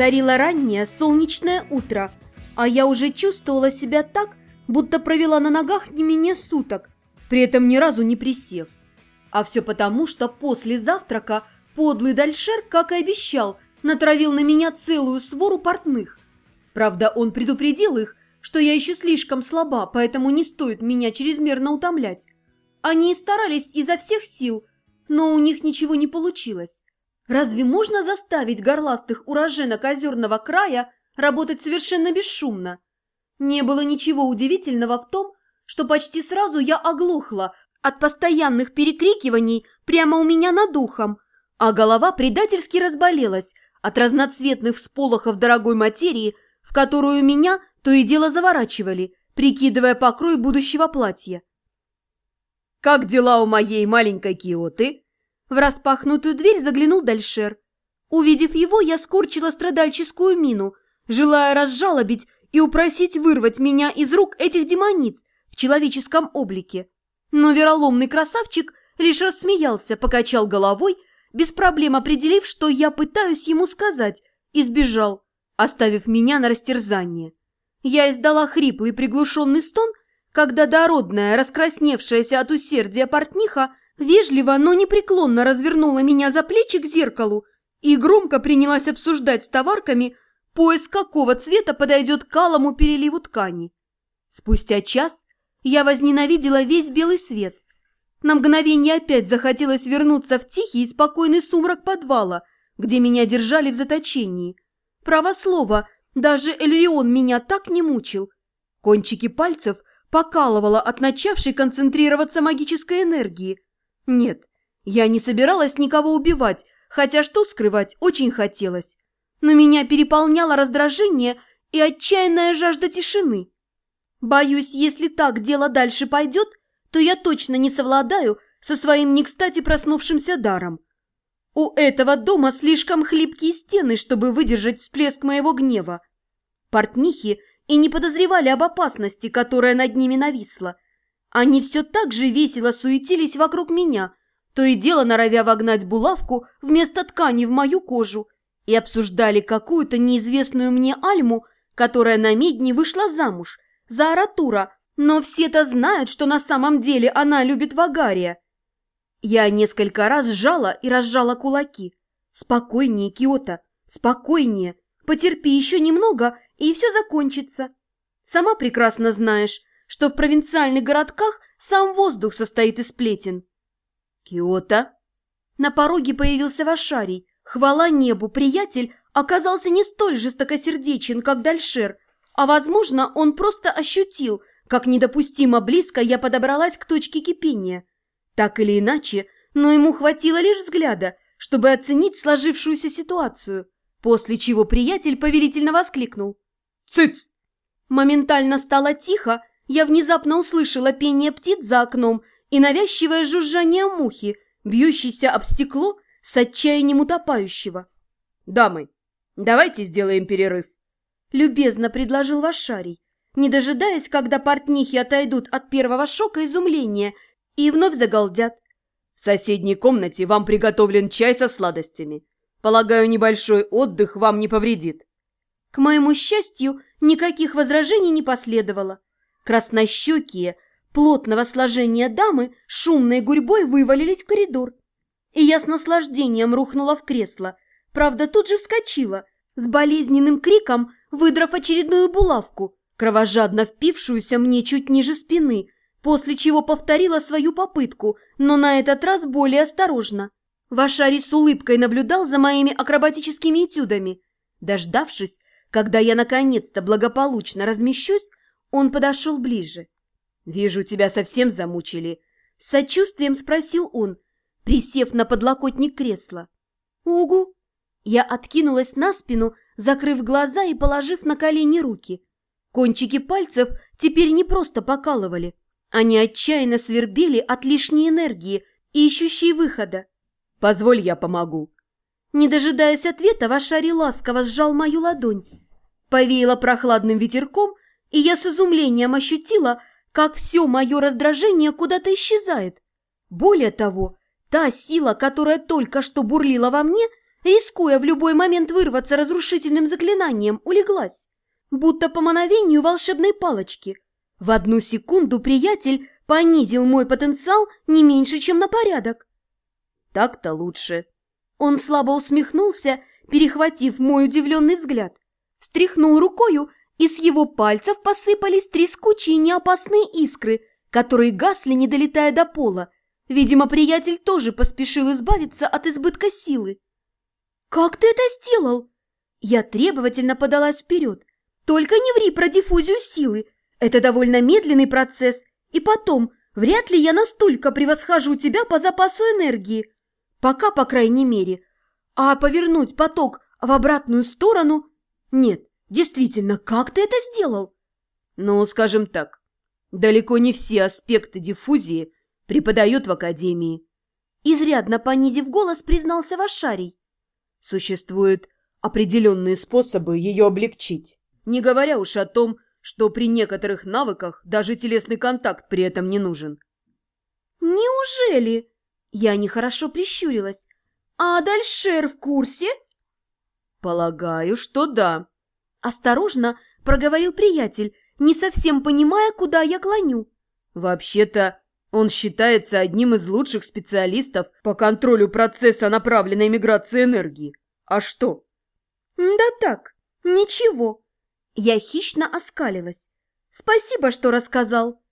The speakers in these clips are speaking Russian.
Царило раннее солнечное утро, а я уже чувствовала себя так, будто провела на ногах не менее суток, при этом ни разу не присев. А все потому, что после завтрака подлый Дальшер, как и обещал, натравил на меня целую свору портных. Правда, он предупредил их, что я еще слишком слаба, поэтому не стоит меня чрезмерно утомлять. Они и старались изо всех сил, но у них ничего не получилось. Разве можно заставить горластых уроженок озерного края работать совершенно бесшумно? Не было ничего удивительного в том, что почти сразу я оглохла от постоянных перекрикиваний прямо у меня над ухом, а голова предательски разболелась от разноцветных всполохов дорогой материи, в которую меня то и дело заворачивали, прикидывая покрой будущего платья. «Как дела у моей маленькой Киоты?» В распахнутую дверь заглянул Дальшер. Увидев его, я скорчила страдальческую мину, желая разжалобить и упросить вырвать меня из рук этих демониц в человеческом облике. Но вероломный красавчик лишь рассмеялся, покачал головой, без проблем определив, что я пытаюсь ему сказать, и сбежал, оставив меня на растерзание. Я издала хриплый приглушенный стон, когда дородная, раскрасневшаяся от усердия портниха, вежливо, но непреклонно развернула меня за плечи к зеркалу и громко принялась обсуждать с товарками, пояс какого цвета подойдет к алому переливу ткани. Спустя час я возненавидела весь белый свет. На мгновение опять захотелось вернуться в тихий и спокойный сумрак подвала, где меня держали в заточении. Право слово, даже Эльрион меня так не мучил. Кончики пальцев покалывало от начавшей концентрироваться магической энергии. Нет, я не собиралась никого убивать, хотя что скрывать очень хотелось. Но меня переполняло раздражение и отчаянная жажда тишины. Боюсь, если так дело дальше пойдет, то я точно не совладаю со своим не кстати проснувшимся даром. У этого дома слишком хлипкие стены, чтобы выдержать всплеск моего гнева. Портнихи и не подозревали об опасности, которая над ними нависла. Они все так же весело суетились вокруг меня, то и дело норовя вогнать булавку вместо ткани в мою кожу, и обсуждали какую-то неизвестную мне Альму, которая на медне вышла замуж, за Аратура, но все-то знают, что на самом деле она любит Вагария. Я несколько раз сжала и разжала кулаки. «Спокойнее, Киота, спокойнее. Потерпи еще немного, и все закончится. Сама прекрасно знаешь, что в провинциальных городках сам воздух состоит из сплетен». «Киота?» На пороге появился Вашарий. Хвала небу, приятель оказался не столь жестокосердечен, как Дальшер, а, возможно, он просто ощутил, как недопустимо близко я подобралась к точке кипения. Так или иначе, но ему хватило лишь взгляда, чтобы оценить сложившуюся ситуацию, после чего приятель повелительно воскликнул. «Цыц!» Моментально стало тихо, я внезапно услышала пение птиц за окном и навязчивое жужжание мухи, бьющейся об стекло с отчаянием утопающего. «Дамы, давайте сделаем перерыв», — любезно предложил Вашарий не дожидаясь, когда портнихи отойдут от первого шока изумления и вновь загалдят. В соседней комнате вам приготовлен чай со сладостями. Полагаю, небольшой отдых вам не повредит. К моему счастью, никаких возражений не последовало. Краснощекие, плотного сложения дамы шумной гурьбой вывалились в коридор. И я с наслаждением рухнула в кресло. Правда, тут же вскочила, с болезненным криком выдрав очередную булавку – кровожадно впившуюся мне чуть ниже спины, после чего повторила свою попытку, но на этот раз более осторожно. Вашари с улыбкой наблюдал за моими акробатическими этюдами. Дождавшись, когда я наконец-то благополучно размещусь, он подошел ближе. «Вижу, тебя совсем замучили», — с сочувствием спросил он, присев на подлокотник кресла. «Угу!» Я откинулась на спину, закрыв глаза и положив на колени руки. Кончики пальцев теперь не просто покалывали. Они отчаянно свербели от лишней энергии, ищущей выхода. «Позволь, я помогу». Не дожидаясь ответа, Вашари ласково сжал мою ладонь. Повеяло прохладным ветерком, и я с изумлением ощутила, как все мое раздражение куда-то исчезает. Более того, та сила, которая только что бурлила во мне, рискуя в любой момент вырваться разрушительным заклинанием, улеглась, будто по мановению волшебной палочки. В одну секунду приятель понизил мой потенциал не меньше, чем на порядок. Так-то лучше. Он слабо усмехнулся, перехватив мой удивленный взгляд. Встряхнул рукою, и с его пальцев посыпались трескучие неопасные искры, которые гасли, не долетая до пола. Видимо, приятель тоже поспешил избавиться от избытка силы. «Как ты это сделал?» Я требовательно подалась вперед. «Только не ври про диффузию силы. Это довольно медленный процесс. И потом, вряд ли я настолько превосхожу тебя по запасу энергии. Пока, по крайней мере. А повернуть поток в обратную сторону? Нет, действительно, как ты это сделал? Ну, скажем так, далеко не все аспекты диффузии преподают в академии. Изрядно понизив голос, признался Вашарий. Существуют определенные способы ее облегчить, не говоря уж о том, что при некоторых навыках даже телесный контакт при этом не нужен. «Неужели?» Я нехорошо прищурилась. «А Дальшер в курсе?» «Полагаю, что да», – осторожно проговорил приятель, не совсем понимая, куда я клоню. «Вообще-то он считается одним из лучших специалистов по контролю процесса направленной миграции энергии. А что?» «Да так, ничего». Я хищно оскалилась. «Спасибо, что рассказал».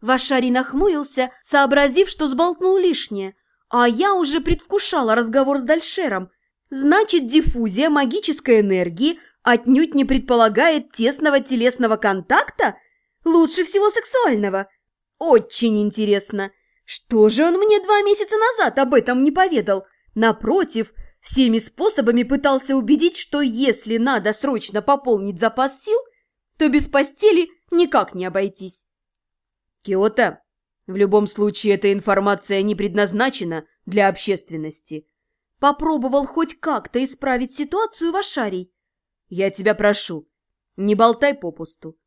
Вашарий нахмурился, сообразив, что сболтнул лишнее, а я уже предвкушала разговор с Дальшером. Значит, диффузия магической энергии отнюдь не предполагает тесного телесного контакта? Лучше всего сексуального. Очень интересно. Что же он мне два месяца назад об этом не поведал? Напротив, всеми способами пытался убедить, что если надо срочно пополнить запас сил, то без постели никак не обойтись. Киота, в любом случае эта информация не предназначена для общественности. Попробовал хоть как-то исправить ситуацию Вашарий. Я тебя прошу, не болтай попусту.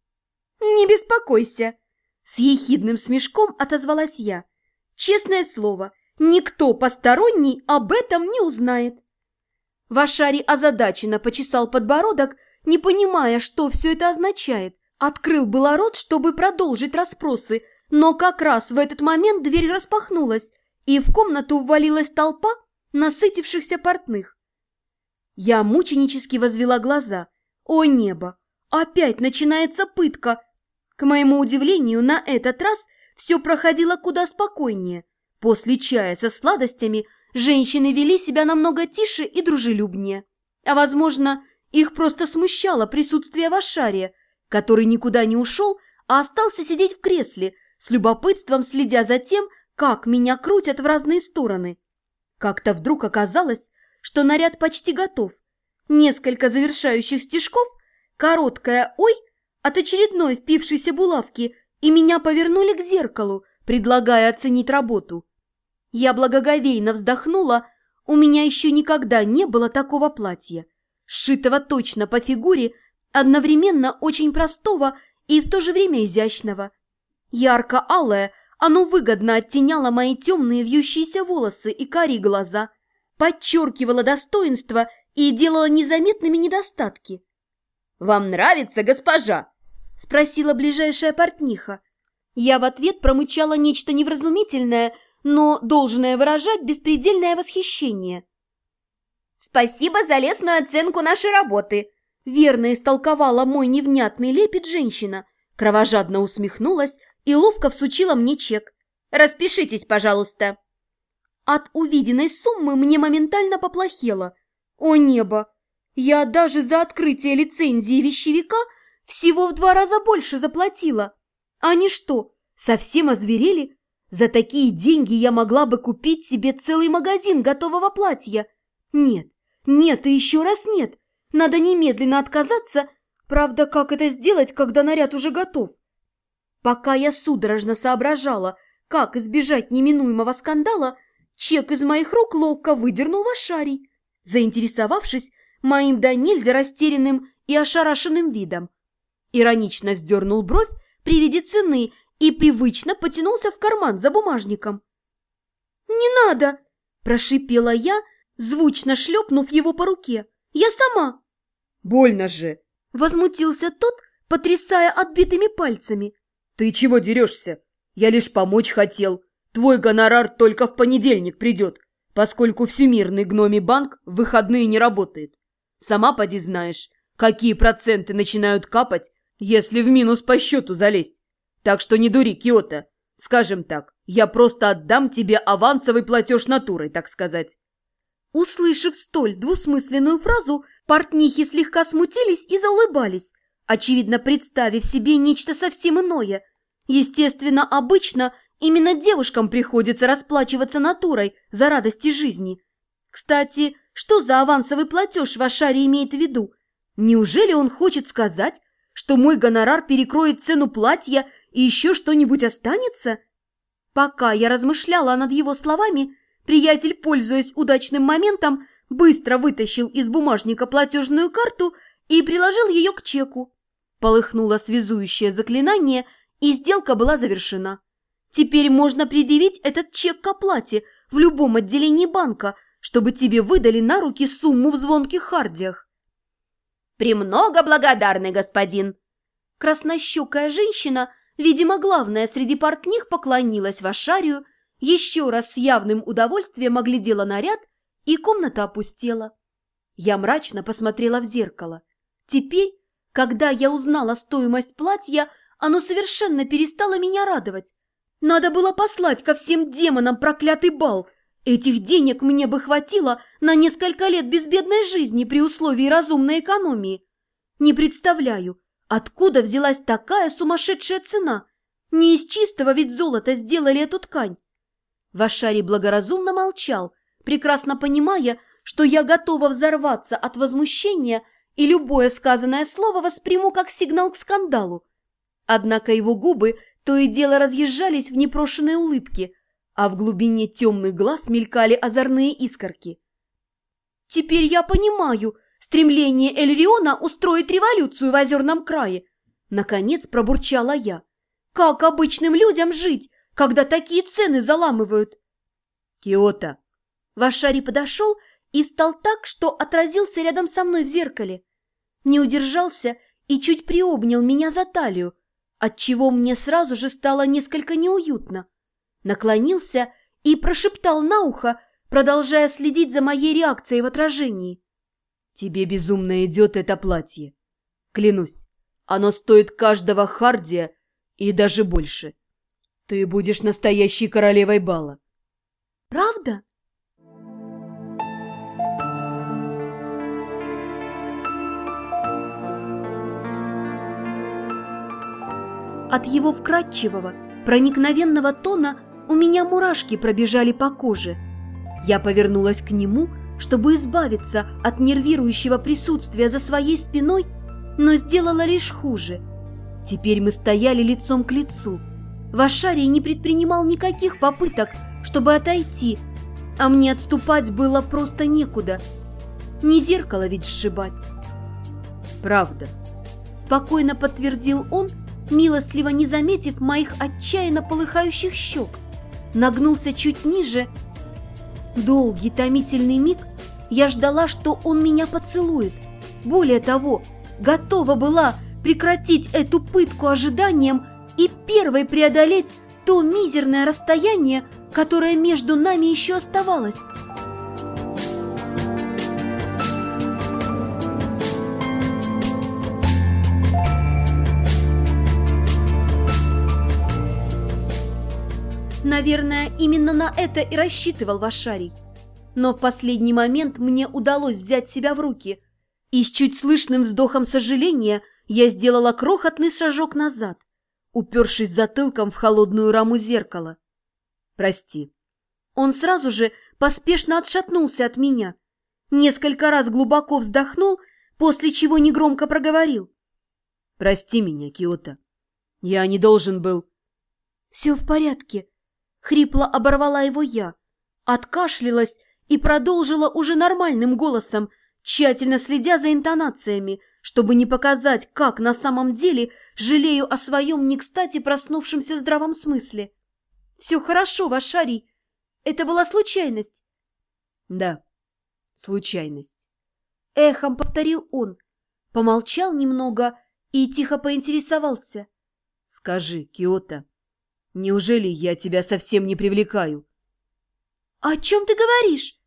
Не беспокойся. С ехидным смешком отозвалась я. Честное слово, никто посторонний об этом не узнает. Вашарий озадаченно почесал подбородок, не понимая, что все это означает. Открыл было рот, чтобы продолжить расспросы, но как раз в этот момент дверь распахнулась, и в комнату ввалилась толпа насытившихся портных. Я мученически возвела глаза. О небо! Опять начинается пытка! К моему удивлению, на этот раз все проходило куда спокойнее. После чая со сладостями женщины вели себя намного тише и дружелюбнее. А, возможно, их просто смущало присутствие Вашария, который никуда не ушел, а остался сидеть в кресле, с любопытством следя за тем, как меня крутят в разные стороны. Как-то вдруг оказалось, что наряд почти готов. Несколько завершающих стежков, короткая «Ой!» от очередной впившейся булавки, и меня повернули к зеркалу, предлагая оценить работу. Я благоговейно вздохнула, у меня еще никогда не было такого платья, сшитого точно по фигуре одновременно очень простого и в то же время изящного. Ярко-алое, оно выгодно оттеняло мои темные вьющиеся волосы и карие глаза, подчеркивало достоинство и делало незаметными недостатки. «Вам нравится, госпожа?» – спросила ближайшая портниха. Я в ответ промычала нечто невразумительное, но должное выражать беспредельное восхищение. «Спасибо за лестную оценку нашей работы!» Верно истолковала мой невнятный лепет женщина, кровожадно усмехнулась и ловко всучила мне чек. «Распишитесь, пожалуйста!» От увиденной суммы мне моментально поплохело. О небо! Я даже за открытие лицензии вещевика всего в два раза больше заплатила. Они что, совсем озверели? За такие деньги я могла бы купить себе целый магазин готового платья. Нет, нет и еще раз нет. Надо немедленно отказаться. Правда, как это сделать, когда наряд уже готов? Пока я судорожно соображала, как избежать неминуемого скандала, чек из моих рук ловко выдернул Вашарий, заинтересовавшись моим до нельзя растерянным и ошарашенным видом. Иронично вздернул бровь при виде цены и привычно потянулся в карман за бумажником. «Не надо!» – прошипела я, звучно шлепнув его по руке. «Я сама!» «Больно же!» Возмутился тот, потрясая отбитыми пальцами. «Ты чего дерешься? Я лишь помочь хотел. Твой гонорар только в понедельник придет, поскольку Всемирный гноми банк в выходные не работает. Сама поди знаешь, какие проценты начинают капать, если в минус по счету залезть. Так что не дури, Киота. Скажем так, я просто отдам тебе авансовый платеж натурой, так сказать». Услышав столь двусмысленную фразу, портнихи слегка смутились и заулыбались, очевидно представив себе нечто совсем иное. Естественно, обычно именно девушкам приходится расплачиваться натурой за радости жизни. Кстати, что за авансовый платеж Вашари имеет в виду? Неужели он хочет сказать, что мой гонорар перекроет цену платья и еще что-нибудь останется? Пока я размышляла над его словами, приятель, пользуясь удачным моментом, быстро вытащил из бумажника платежную карту и приложил ее к чеку. Полыхнуло связующее заклинание, и сделка была завершена. Теперь можно предъявить этот чек к оплате в любом отделении банка, чтобы тебе выдали на руки сумму в звонких хардиях. «Премного благодарный господин!» Краснощекая женщина, видимо, главная среди портних, поклонилась Вашарию, еще раз с явным удовольствием оглядела наряд, и комната опустела. Я мрачно посмотрела в зеркало. Теперь, когда я узнала стоимость платья, оно совершенно перестало меня радовать. Надо было послать ко всем демонам проклятый бал. Этих денег мне бы хватило на несколько лет безбедной жизни при условии разумной экономии. Не представляю, откуда взялась такая сумасшедшая цена. Не из чистого ведь золота сделали эту ткань. Вашари благоразумно молчал, прекрасно понимая, что я готова взорваться от возмущения и любое сказанное слово восприму как сигнал к скандалу. Однако его губы то и дело разъезжались в непрошенные улыбки, а в глубине темных глаз мелькали озорные искорки. «Теперь я понимаю стремление Эльриона устроить революцию в Озерном крае», наконец пробурчала я. «Как обычным людям жить, когда такие цены заламывают?» «Киота!» Вашари подошел и стал так, что отразился рядом со мной в зеркале. Не удержался и чуть приобнял меня за талию, отчего мне сразу же стало несколько неуютно. Наклонился и прошептал на ухо, продолжая следить за моей реакцией в отражении. «Тебе безумно идет это платье. Клянусь, оно стоит каждого Хардия и даже больше. Ты будешь настоящей королевой бала». «Правда?» От его вкрадчивого, проникновенного тона у меня мурашки пробежали по коже. Я повернулась к нему, чтобы избавиться от нервирующего присутствия за своей спиной, но сделала лишь хуже. Теперь мы стояли лицом к лицу. Вашарий не предпринимал никаких попыток, чтобы отойти, а мне отступать было просто некуда. Не зеркало ведь сшибать. «Правда», – спокойно подтвердил он, милостливо не заметив моих отчаянно полыхающих щек, нагнулся чуть ниже. Долгий томительный миг я ждала, что он меня поцелует. Более того, готова была прекратить эту пытку ожиданием и первой преодолеть то мизерное расстояние, которое между нами еще оставалось. Наверное, именно на это и рассчитывал Вашарий. Но в последний момент мне удалось взять себя в руки, и с чуть слышным вздохом сожаления я сделала крохотный шажок назад, упершись затылком в холодную раму зеркала. «Прости». Он сразу же поспешно отшатнулся от меня, несколько раз глубоко вздохнул, после чего негромко проговорил. «Прости меня, Киота. Я не должен был...» «Все в порядке», Хрипло оборвала его я, откашлялась и продолжила уже нормальным голосом, тщательно следя за интонациями, чтобы не показать, как на самом деле жалею о своем не кстати проснувшемся здравом смысле. «Все хорошо, Вашарий. Это была случайность». «Да, Случайность. Эхом повторил он, помолчал немного и тихо поинтересовался. Скажи, Киота, неужели я тебя совсем не привлекаю? «О чем ты говоришь?»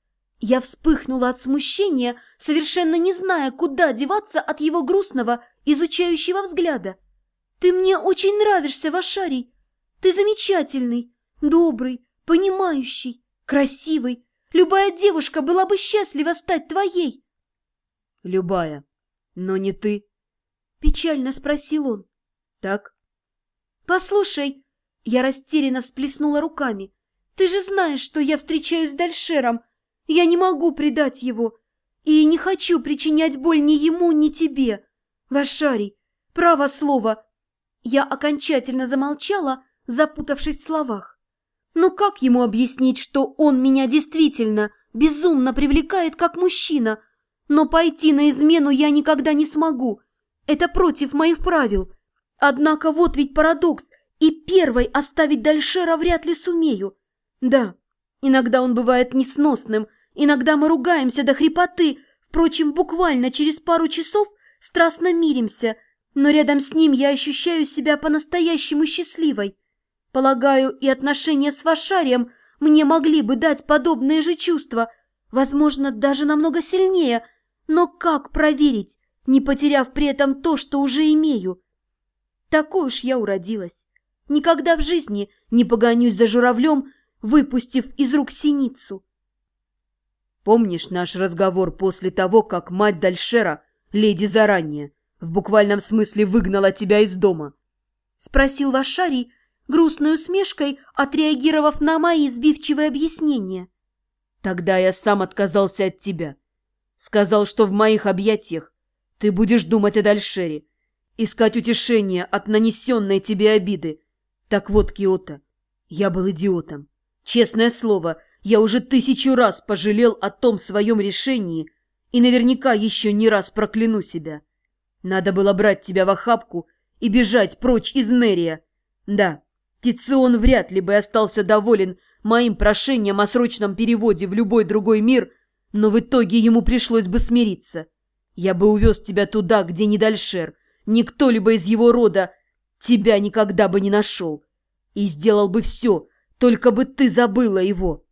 Я вспыхнула от смущения, совершенно не зная, куда деваться от его грустного, изучающего взгляда. «Ты мне очень нравишься, Вашарий. Ты замечательный, добрый, понимающий, красивый. Любая девушка была бы счастлива стать твоей». «Любая, но не ты», — печально спросил он. «Так?» «Послушай», — я растерянно всплеснула руками, — «ты же знаешь, что я встречаюсь с Дальшером». Я не могу предать его и не хочу причинять боль ни ему, ни тебе. Вашарий, право слово. Я окончательно замолчала, запутавшись в словах. Но как ему объяснить, что он меня действительно безумно привлекает как мужчина, но пойти на измену я никогда не смогу. Это против моих правил. Однако вот ведь парадокс, и первой оставить Дальшера вряд ли сумею. Да, Иногда он бывает несносным, иногда мы ругаемся до хрипоты, впрочем, буквально через пару часов страстно миримся, но рядом с ним я ощущаю себя по-настоящему счастливой. Полагаю, и отношения с Вашарием мне могли бы дать подобные же чувства, возможно, даже намного сильнее, но как проверить, не потеряв при этом то, что уже имею? Такой уж я уродилась. Никогда в жизни не погонюсь за журавлем, выпустив из рук синицу. Помнишь наш разговор после того, как мать Дальшера, леди заранее, в буквальном смысле выгнала тебя из дома? Спросил Вашарий, грустной усмешкой отреагировав на мои сбивчивые объяснения. Тогда я сам отказался от тебя. Сказал, что в моих объятиях ты будешь думать о Дальшере, искать утешение от нанесенной тебе обиды. Так вот, Киота, я был идиотом. Честное слово, я уже тысячу раз пожалел о том своем решении и наверняка еще не раз прокляну себя. Надо было брать тебя в охапку и бежать прочь из Нерия. Да, Тицион вряд ли бы остался доволен моим прошением о срочном переводе в любой другой мир, но в итоге ему пришлось бы смириться. Я бы увез тебя туда, где не Дальшер, никто либо из его рода тебя никогда бы не нашел. И сделал бы все, только бы ты забыла его.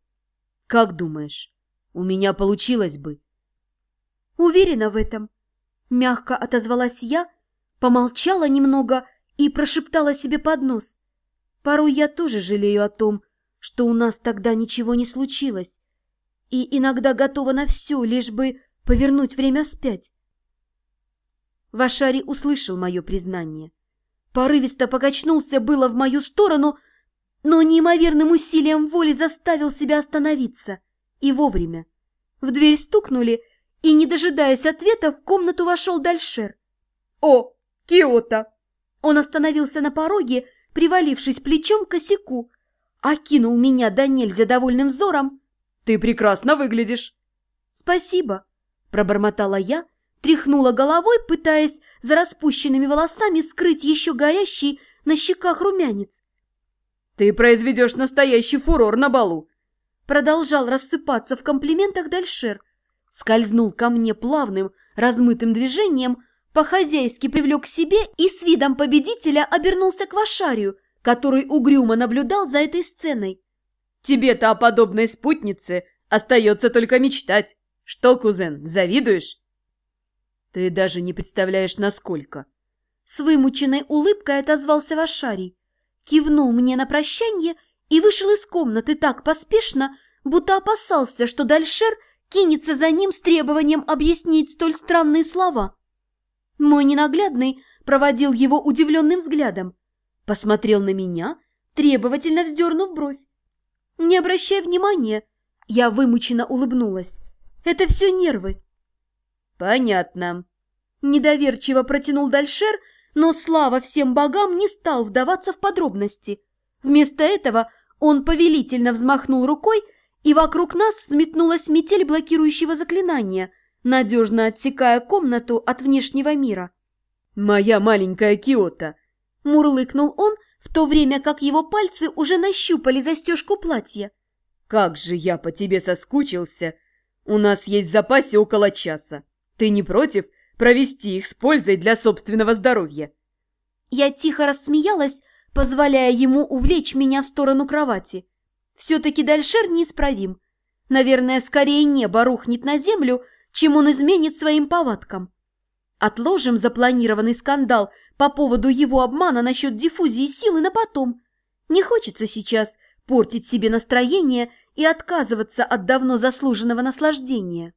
Как думаешь, у меня получилось бы? Уверена в этом. Мягко отозвалась я, помолчала немного и прошептала себе под нос. Порой я тоже жалею о том, что у нас тогда ничего не случилось, и иногда готова на все, лишь бы повернуть время вспять. Вашари услышал мое признание. Порывисто покачнулся было в мою сторону, но неимоверным усилием воли заставил себя остановиться. И вовремя. В дверь стукнули, и, не дожидаясь ответа, в комнату вошел Дальшер. «О, Киота!» Он остановился на пороге, привалившись плечом к косяку, окинул меня до нельзя довольным взором. «Ты прекрасно выглядишь!» «Спасибо!» – пробормотала я, тряхнула головой, пытаясь за распущенными волосами скрыть еще горящий на щеках румянец. Ты произведешь настоящий фурор на балу!» Продолжал рассыпаться в комплиментах Дальшер. Скользнул ко мне плавным, размытым движением, по-хозяйски привлек к себе и с видом победителя обернулся к Вашарию, который угрюмо наблюдал за этой сценой. «Тебе-то о подобной спутнице остается только мечтать. Что, кузен, завидуешь?» «Ты даже не представляешь, насколько!» С вымученной улыбкой отозвался Вашарий кивнул мне на прощание и вышел из комнаты так поспешно, будто опасался, что Дальшер кинется за ним с требованием объяснить столь странные слова. Мой ненаглядный проводил его удивленным взглядом, посмотрел на меня, требовательно вздернув бровь. Не обращая внимания, я вымученно улыбнулась. Это все нервы. Понятно. Недоверчиво протянул Дальшер, но слава всем богам не стал вдаваться в подробности. Вместо этого он повелительно взмахнул рукой, и вокруг нас взметнулась метель блокирующего заклинания, надежно отсекая комнату от внешнего мира. «Моя маленькая Киота!» – мурлыкнул он, в то время как его пальцы уже нащупали застежку платья. «Как же я по тебе соскучился! У нас есть в запасе около часа. Ты не против провести их с пользой для собственного здоровья?» Я тихо рассмеялась, позволяя ему увлечь меня в сторону кровати. Все-таки Дальшер неисправим. Наверное, скорее небо рухнет на землю, чем он изменит своим повадкам. Отложим запланированный скандал по поводу его обмана насчет диффузии силы на потом. Не хочется сейчас портить себе настроение и отказываться от давно заслуженного наслаждения.